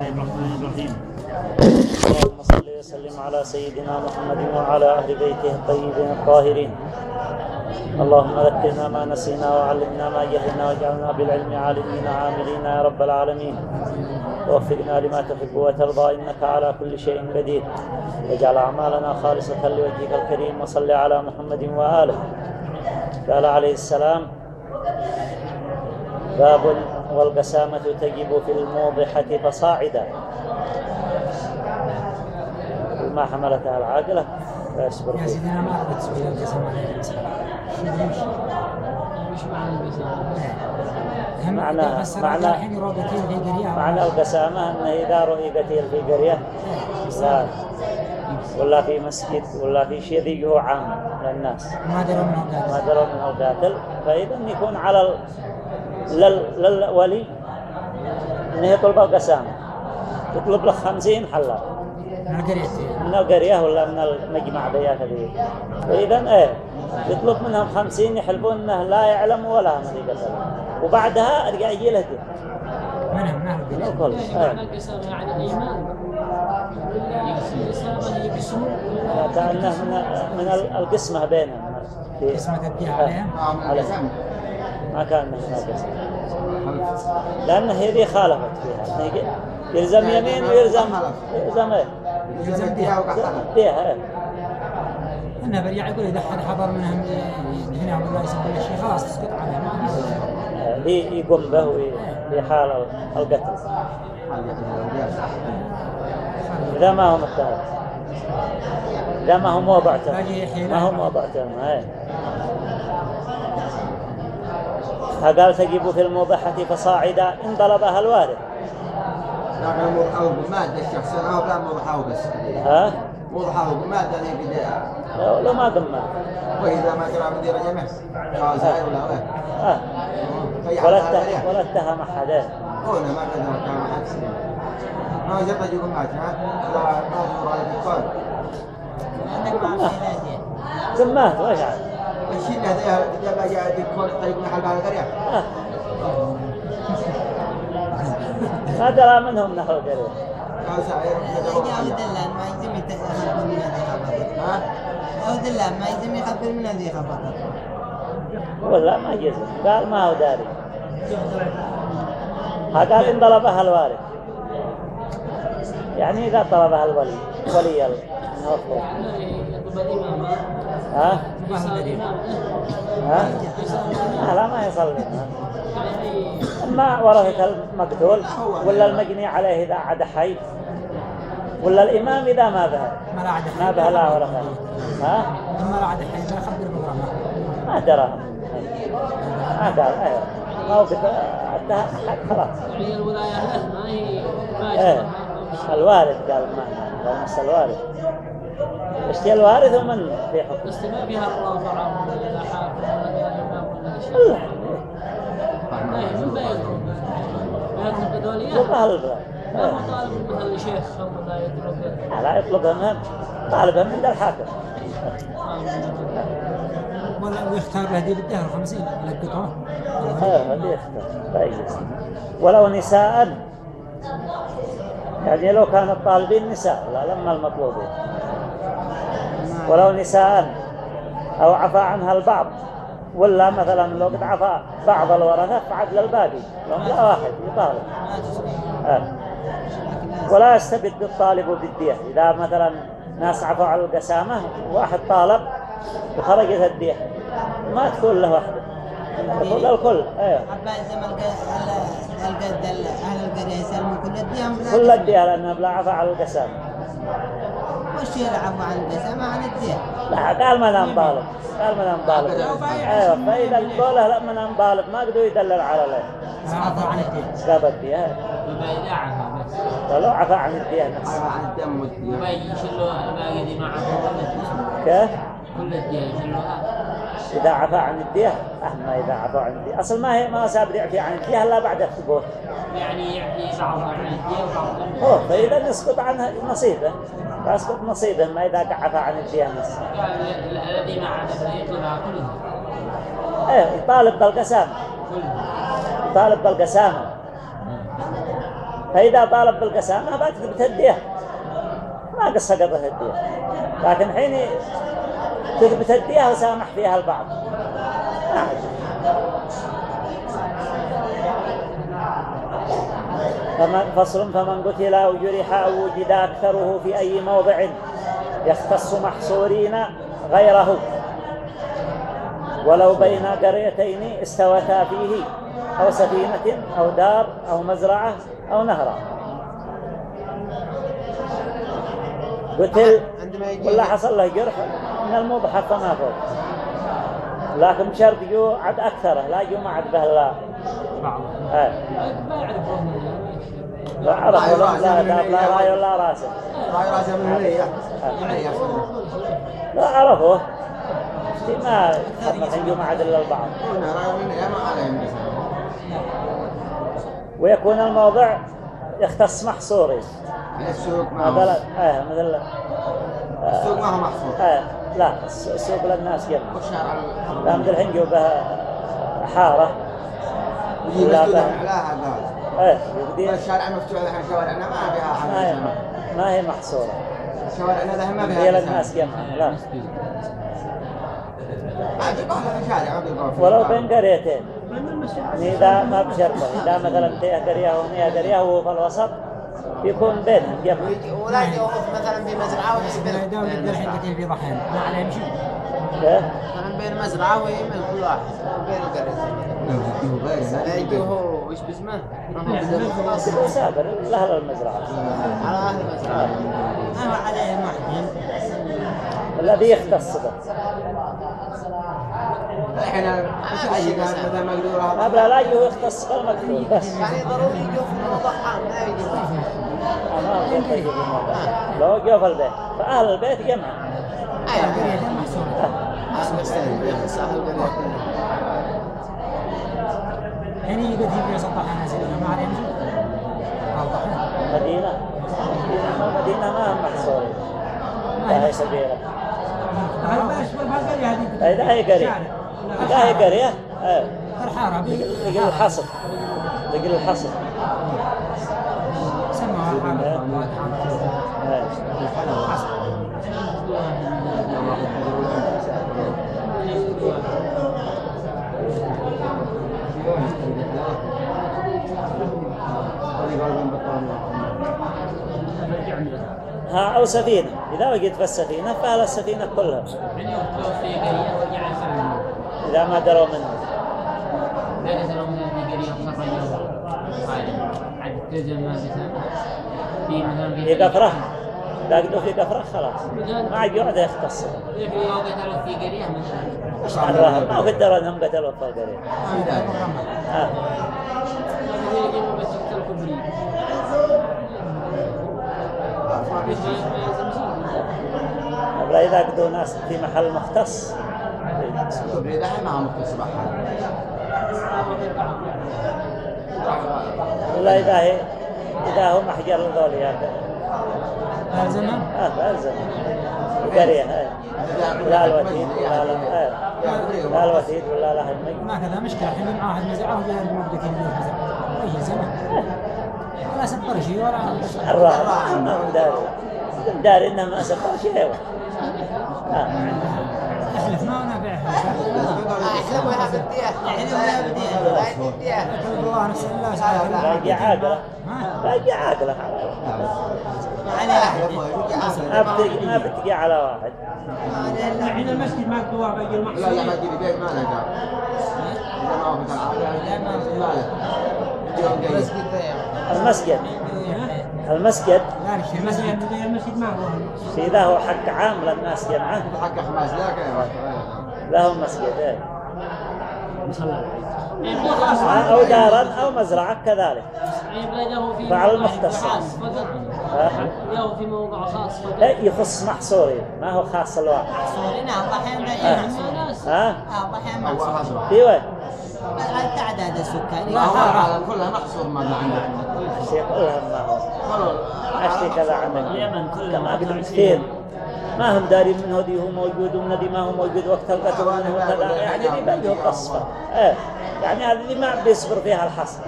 الرحمن الرحيم. اللهم صل وسلم على سيدنا محمد وعلى أهل بيته الطيبين الطاهرين. اللهم ذكرنا ما نسينا وعلمنا ما جهلنا واجعلنا بالعلم عالمين عاملين يا رب العالمين. ووفقنا لما تحب وترضى إنك على كل شيء قدير. واجعل أعمالنا خالصة لوجهك الكريم وصل على محمد وآله. قال عليه السلام باب والقسامة تجب في الموضحة فصاعدا. ما حملتها العاقلة فيصبر يا أنا ما وش معنى القسامة؟ معنى- معنى- معنى القسامة أنه إذا رؤي قتيل في قرية لا. ولا في مسجد ولا في شيء ذي عام للناس ما دروا منه ما قال دروا منه قاتل فإذا يكون على للولي أنه يطلب القسامة يطلب له خمسين حلال من القرية من القرية ولا من المجمع ذيك ذي وإذا إيه يطلب منهم خمسين يحلفون أنه لا يعلم ولا من قتل وبعدها أرجع يجي له دين. منهم من أهل القرية يعني إيه. القسامة يعني الإيمان هي قسم كأنه من من ال- القسمة بينهم. قسمة الدية إيه. عليهم؟ عليهم. ما كان من القسمة لأن هذه خالفت فيها. يلزم يمين ويلزم يلزم إيه؟ يلزم دية فيها إيه. أنا برجع يقول إذا حد حضر منهم هنا ولا يسبب الشيء خلاص تسقط عليه لي يقوم به في حال القتل. إذا ما هو متهم. إذا ما هو موضع تهم. باقي حيلة. ما هو موضع تهم هاي فقال تجب في الموضحة فصاعدا إن طلبها الوارث. لكن موضحه بالمادة الشخصية أو كان موضحه بس. ها؟ موضحه بالمادة ذي بدأ. لو, ما قمنا وإذا ما جرى مدير جمع زائر ولا وين في ولا اتهم ولا اتهم أحد. هنا ما قدر كان حد. ما جرى يقول ما جرى لا ما جرى يقول سماه وش عاد هذا ما جاء على القرية. ما درى منهم نحو القرية أو دلال ما يلزم يخبر من هذه خبطت ولا ما يجزم قال ما هو داري ها قال إن طلبها الوارث يعني إذا طلبها الولي ولي الإمامة ها ما ها لا, لا ما يصلي اما ورثة المقتول ولا المجني عليه إذا عاد حي ولا الإمام إذا ما به ما لا عاد ما به لا ورثة ها ما لا عاد حي لا خبر بكرة ما ما درى ما قال أيوه ما هو خلاص يعني الولاية ما هي ما الوارث قال ما قال نص الوارث اشتي الوارث ومن في حكم بس ما فيها الرافعة ولا حاكم ولا إمام ولا شيء. الله. إيه، من بينهم بينهم بدولية يبقى الباب ما هو طالب مثلا شيخ ولا يترك لا يطلبها منهم طالبها من الحاكم. ولا ويختار له دي بالدهر 50 يلقطوه إيه هذه يختار. طيب. ولو نساء. يعني لو كان الطالبين نساء لا لما المطلوبين. ولو نساء أو عفى عنها البعض ولا مثلا لو قد عفى بعض الورثة فعدل الباقي لو لا واحد يطالب ما آه. ولا يستبد الطالب بالدية. إذا مثلا ناس عفوا على القسامة واحد طالب وخرجت الدية ما تكون له وحده تكون للكل أيوه. أبا زمن القد أهل القرية يسلموا كل الديهم كل الدية لأنه بلا عفا على القسامة. وش يلعبوا عن القسمة عن الدية لا قال ما نام طالب قال ما نام طالب أيوه فإذا قوله لا ما نام طالب ما قدروا يدلل على له عفوا عن الدين. الدية وباقي عفا بس ولو عفا عن عن الدم والدية وباقي يشلوا باقي دي ما عفوا كيف؟ كل الدية يشلوها إذا عفا عن الدية أما إذا عفا عن الدية أصل ما هي ما سابر يعفي عن الدية إلا بعد الثبوت يعني يعطي بعض عن الدية وبعض هو فإذا يسقط عنها نصيبه. فيسقط نصيبه ما إذا عفا عن نفسها قال الذي ما يطلبها كلها إيه يطالب بالقسامة. يطالب بالقسامة. فإذا طالب بالقسامة ما بتهديه ما قصة قضى هديه لكن حين تثبت هديه وسامح فيها البعض. ما. فمن فصل فمن قتل أو جرح أو وجد أكثره في أي موضع يختص محصورين غيره. ولو بين قريتين استوتا فيه أو سفينة أو دار أو مزرعة أو نهر قتل عندما يجي ولا حصل له جرح؟ من المضحك فما فوق لكن بشرط جو عد أكثره لا جو ما عد به لا آه. ما لا عرف ولا لا داب لا راي ولا راسه راي راسه من هنا يا لا عرفوه اشتي ما جو ما عد إلا البعض ما ويكون الموضع يختص محصوري يعني السوق ما هو آه مثل السوق ما هو محصور آه لا الس- السوق للناس لا مثل الحين جو بها حارة يجي لا مسجد بها إيه يقدر الشارع مفتوح الحين شوارعنا ما فيها ما هي حاجة ما هي محصورة. شوارعنا ذا ما فيها هي. للناس جمع لا. ولو. بين قريتين. يعني إذا ما بشرطة. إذا مثلا تيه قرية وهنيها قرية وهو في الوسط. يكون جمع ويجي- ولا يوقف مثلا في مزرعة إذا ويسبر يقدر الحين قتل في ضحين ما عليه يمشي كيف؟ مثلا بين مزرعة ويمل كل واحد. بين القريتين يجيه غير، لا يجي يجيه. هو وش باسمه؟ خلاص سابر لأهل المزرعة. على أهل المزرعة. ما عليه واحد الذي يختص به. الحين إيش اي كان مثلا مقدور ما هذا بلا لا يجي يختص بالمكتوب بس يعني ضروري يجوا في الموضوع. عام ما يجي يجي. لو جو في البيت فأهل البيت جمع. أيوة. قريتين محصورة أهل القرية يخص أهل القرية الحين يقتل في سطح نازل ما عليه يمشي أو ضحين مدينة المدينة ما هم محصورين لا هي كبيرة إذا هي قرية. إذا هي إيه. الحارة يقل الحصر يقل الحصر سموها الحارة إيه. ها أو سفينة. إذا وجدت في السفينة فأهل السفينة كلها. إذا ما دروا منه. في قفرة لاقدوا في قفرة خلاص. ما عاد يقعد يختص. في قرية مثلا ما قدروا انهم قتلوا في القرية آه. ولا إذا قدوا ناس في محل مختص. ما هو مختص بحر ولا إذا هي إذا هو محجر ذولي زمان؟ آه ألزم القرية. لا الوتيد ولا لا. لا الوتيد ولا لا ما كذا مشكلة الحين مع واحد مزرعة وجاء المبدأ كان يجوز مزرعة أي زمان. ولا سبر شيء ولا الراهب ما هم داري داري إنه ما سبر شيء. آه. أحلف ما نافع أحلم ولا بديه أحلم ولا بديه لا يديه الله نفس الله تعالى لا يجي عاقلة. لا يجي عاقلة. ما ما ما بتجي على واحد. الحين المسجد ما قدوا باقي لا لا ما تجيب بيت ما له دار. إذا ما لا لا المسجد. المسجد. المسجد إذا هو حق عام للناس جمعه. حق خماس لهم مسجد. أو دارا أو مزرعة كذلك. له في فعل المختص. له في موضع خاص يخص محصورين ما هو خاص الواحد صورنا ضحين آه. رجال ناس ها؟ آه ضحين هو وين التعداد السكاني لا كلها محصور ما عندك كلهم ما هو عشتي كذا عندك كما قد كثير ما هم دارين من هذي هو موجود ومن هذي ما هو موجود. وقت القتل ومن هو كذا يعني دي بلده قصفة يعني هذه ما بيصبر فيها الحصر.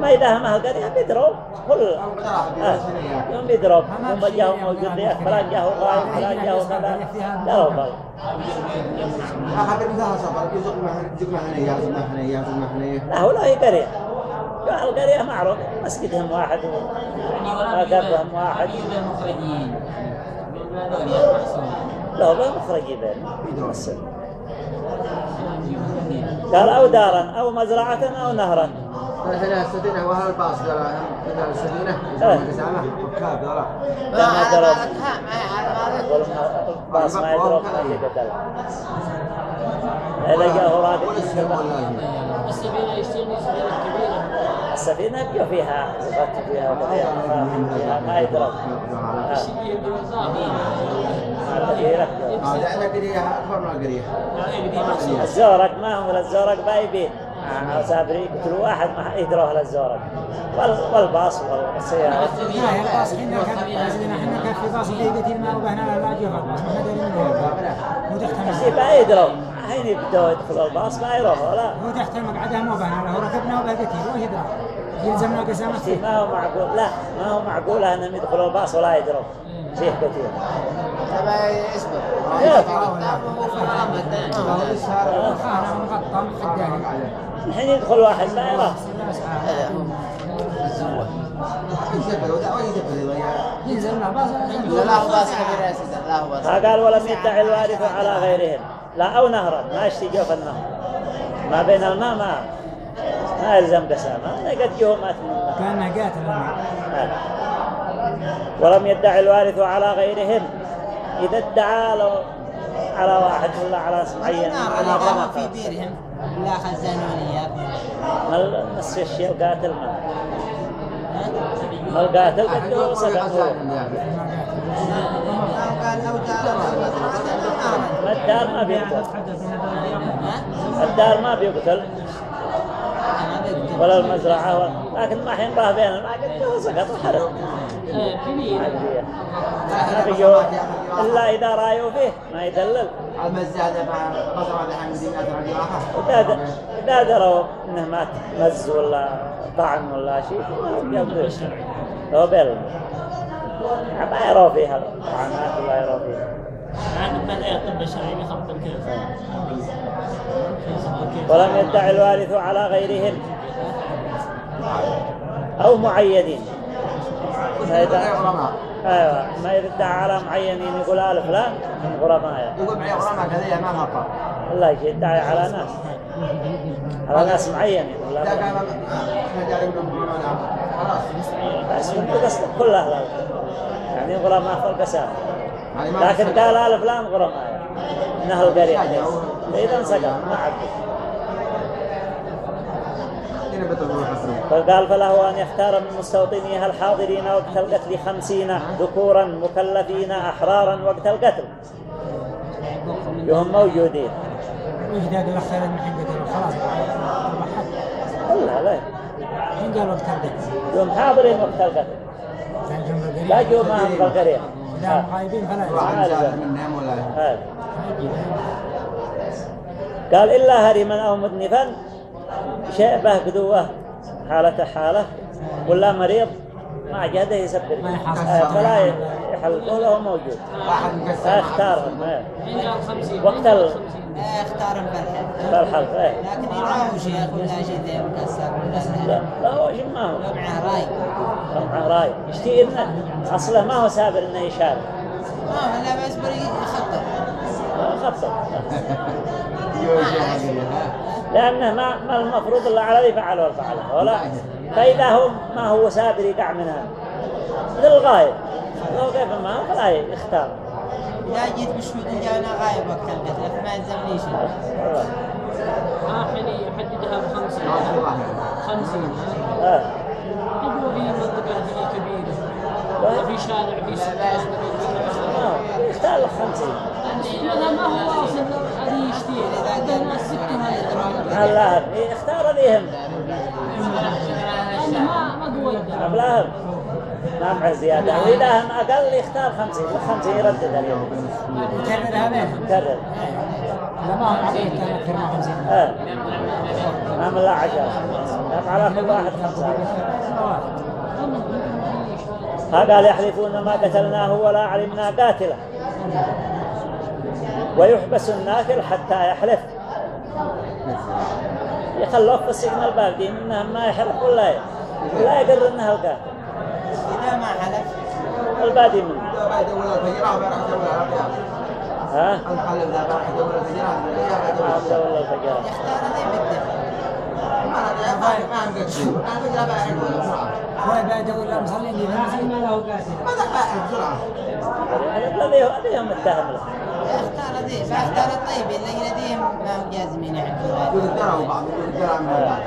ما إذا ما القرية بيدروا كل. يوم بيدروا هم جاهوا موجود ليك فلان جاهوا غايب فلان جاهوا كذا لا بل أخذ مثلا صبر يزق محن يزق محنية يزق محنية يزق محنية لا. هو لا هي قرية. جاء القرية معروف مسجدهم واحد وقفهم واحد. لا هو مخرج بين. قال أو دارا أو مزرعة أو نهرا. وهل مثلا لا ما ما ما باص ما ما إذا ولا السفينة ولا السفينة يشتري سفينة كبيرة السفينة بيو فيها زفت فيها وفيها فيها ما. ما قرية أكبر من القرية الزورق ما هم الزورق؟ بايبين. أو سابري يقتلوا واحد ما يدروه للزورق وال- والباص والسيارة لا الباص كان في باص ما لا الباص ما دارين المقعد ما يدروا حين يبدوا يدخلوا الباص ما يروحوا لا هو تحت المقعد ما وبهنا هو ركبنا وبه قتيل وهي يدرى يلزمنا قسامة شيء ما هو معقول. لا ما هو معقول انهم يدخلوا الباص ولا يدروا شيء كثير. تبع محداني الحين يدخل واحد ما يروح. قال ولم يدعي الوارث على غيرهم. لا أو نهرا ما يشتي جوف النهر. ما بين الماء ما ما يلزم قسامة قد يومات من الماء كان قاتل الماء. ولم يدعي الوارث على غيرهم. إذا ادعى له على واحد ولا على النار اللي قاموا في بيرهم لا خزانونية ما نص الشيء القاتل ما. القاتل قد له سبع هو قال لو دار ما الدار ما بيقتل الدار ما بيقتل ولا المزرعة لكن ما حين راه بين ما قد له سقط الحرب إلا إذا رايوا فيه ما يدلل. المزادة مع قصر على حمد الناس إذا دروا إنه ما مز ولا طعن ولا شيء ما يقدر لو ما يروا فيها الطعنات ولا يروا فيها ولم يدعي الوارث على غيرهم. أو معينين. ما أيوة. ما يدعي على معينين. يقول آل فلان من غرماء يقول معي غرامة كذا ما هبط الله يدعي على ناس. على ناس معينين ولا لا كان إحنا جاري من خلاص بس من قصد كل أهل يعني غرماء يعني ما لكن قال آل فلان غرماء. من أهل القرية إذا سقط ما عبد فقال فله أن يختار من مستوطنيها الحاضرين وقت القتل خمسين ذكورا مكلفين أحرارا وقت القتل. وهم موجودين. وش ذاك الأخير من حين قتلوا خلاص. لا. لا حين قال وقت القتل يوم حاضرين وقت القتل لا جو معهم في القرية. لا غايبين فلا. ولا؟ هذا قال إلا هرما أو مدنفا شيبه قدوة حالة حالة ولا مريض. مع جهده يسبب ما يحصل. فلا يحلقه له موجود واحد مقسم 50 وقت ال- اختار الفرحة الحلق إيه. لكن يراهو شيخ ولا شيء ذي مكسر ولا لا لا هو شيء ما هو معه راي معه راي يشتي إنه أصله ما هو سابر إنه يشارك ما هو لا بس بري يخطر خطط لأنه ما ما المفروض اللي فعله الفعله ولا؟ فإذا هو ما هو سابر يقع منها للغاية لو كيف ما هو فلا يختار. لا جيت بشهود جانا غايب وقت القتل ما يلزمني شيء. والله. آه حين يحددها ب 50 50 آه. يقولوا في منطقة هي كبيرة. في شارع في سكان آه. يختار لك خمسين هذا ما هو واصل هذه يشتري هذا الناس ستة هذا هلا يختار ليهم. لأنه ما قوي أبلاهم ما معه زيادة وإذا هم أقل يختار خمسين خمسين يردد عليهم. يكررها بينهم كرر. لا ما كان أكثر من 50 آه. ما من على كل واحد خمسة. قال يحلفون ما قتلناه ولا علمنا قاتله. ويحبس الناكل حتى يحلف. يخلوه في السجن الباقي منهم ما يحلف ولا ولا يقر إنها القاتل إذا ما حلف؟ البادي منه. بعد ولا يدور ها؟ الحل ذا بيروح يدور الفجر ما أبدا ولا يختار ذي بالدفع ما ما مقدم الفجر بيروح يدور بسرعة شوي بعد يقول لا مصلين دي ما له قاتل هم له. يختار ذي فاختار الطيب اللي ما جازمين يحبون يقول الدرع وبعض يقول الدرع من البعض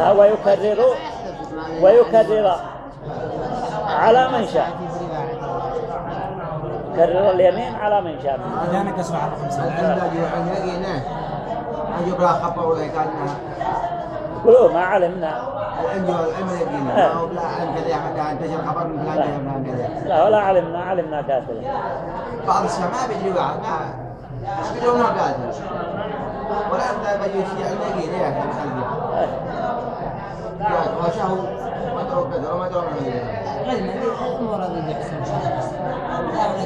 ها ويكرر ويكرر على من شاء. كرر اليمين على من شاء. إذا نقصوا على خمسة. خبر ولا كان قولوا ما علمنا. العلم كذا خبر من فلان كذا فلان كذا لا ولا علمنا. علمنا قاتل بعض ما بيدري واحد ما بيدري ما ولا أنت بيجي شيء يقينه يا أخي خليه يا وشهو ما تروح كذا وما تروح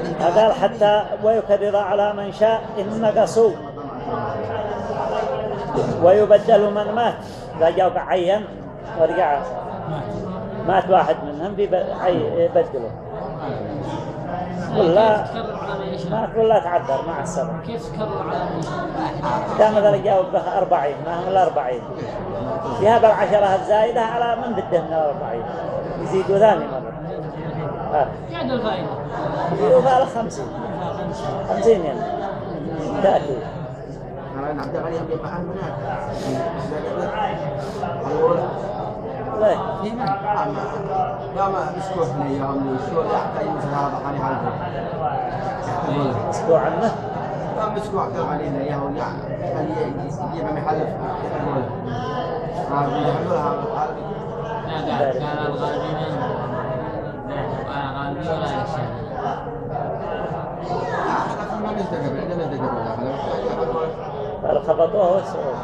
من قال حتى ويكرر على من شاء إن نقصوا ويبدل من مات. جاء عين ورجع مات واحد منهم ولا على من يشاء مات ولا تعذر مع السبب كيف تكرر على من يشاء كان مثلا جاوب به أربعين ما هم الأربعين. في هذا العشرة الزائدة على من بده من الأربعين؟ يزيدوا ثاني مرة. آه. قاعد الفائدة يزيدوا فعلا خمسين خمسين يعني تأكيد أنا عبد الغني يبقى معاه هناك يا ما لي يا أمي شو يحتاج مثل هذا حالي حالته أسبوع عنه ما مسكوح كل علينا يا هو يعني يجيب عم يحلف هذا لا قاعد كان الغالبين أنا غالبي ولا يشاء ما نستقبل عندنا نستقبل قال خبطوه وسعوه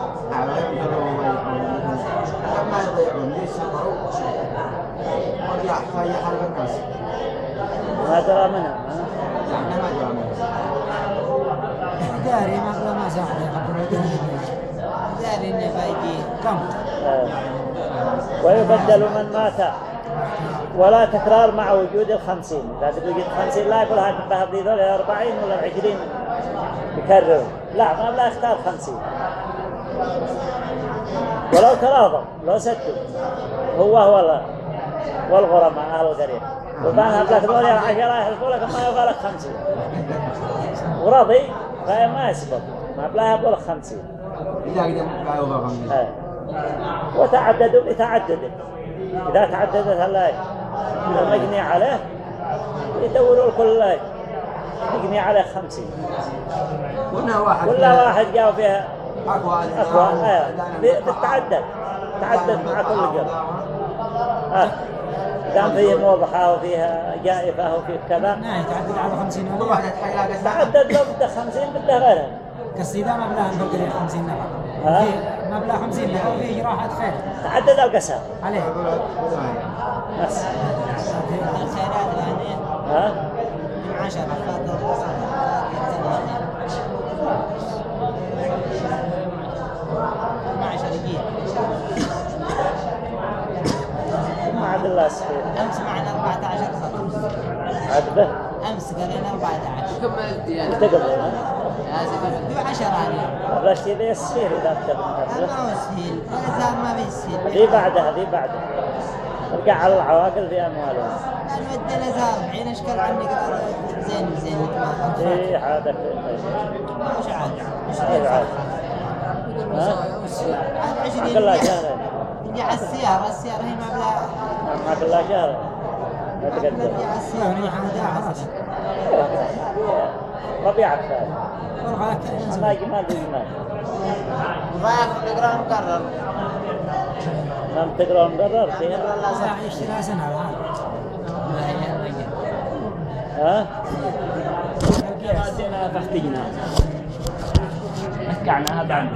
ما يضيعون ليش سفروا ورجع خلي حلف الناس ما درى منها يعني ما جرى منه داري ما ما ساعد يخبروا داري انه بايجي كم. ويبدل من مات ولا تكرار مع وجود الخمسين. إذا تقول الخمسين لا يقول هذا بهذه ذول الأربعين ولا العشرين يكرر. لا ما بلا يختار خمسين. ولو تراضوا لو ستوا هو هو ال- والغرماء أهل القرية. وكان هبلك ذول العشرة يحلفوا لك ما يبغى لك خمسين. ورضي فما يسبب. ما بلا يبغى لك خمسين. إذا قدم قالوا بغم آه. وتعددوا بتعدد إذا تعددت. هلاي المجني عليه. يدوروا الكل مجني عليه خمسين. قلنا واحد كل واحد جاء فيها. أقوى أقوى آه. بتتعدد تعدد. مع كل آه. كان فيه موضحة وفيها جائفة وفيه كذا. نعم تعدد على 50 كل ولا واحد يتحيل قد تعدد لو بده خمسين بده غيرها. كالصيدة ما بلاها نفكر 50 نفر. ها؟ بلاها 50 نفر وفي جراحات خير. تعدد القسام عليه. بس. الخيرات يعني ها؟ عاد الله سخير أمس معنا 14 سنة عاد به أمس قرينا 14 كم الديانة؟ تقضي دو عشرة يعني قبل شيء ذي السخير إذا تقضي ما هو سهيل الأزهار ما في سهيل ذي بعدها ذي بعدها ترجع على العواقل في أموالهم نود الأزهار حين أشكال قال زين زين ما ذي عادة مش عاد مش أي عاد ها؟ الله 20 شهر نجي على السيارة السيارة هي ما بلا معك الله شهر ما تقدر نجي على السيارة يعني حمد خلاص ربيع الثاني والله ما جمال مقرر. ما تقرأ مقرر. سنة الآن ها؟ فاحتجنا بعد.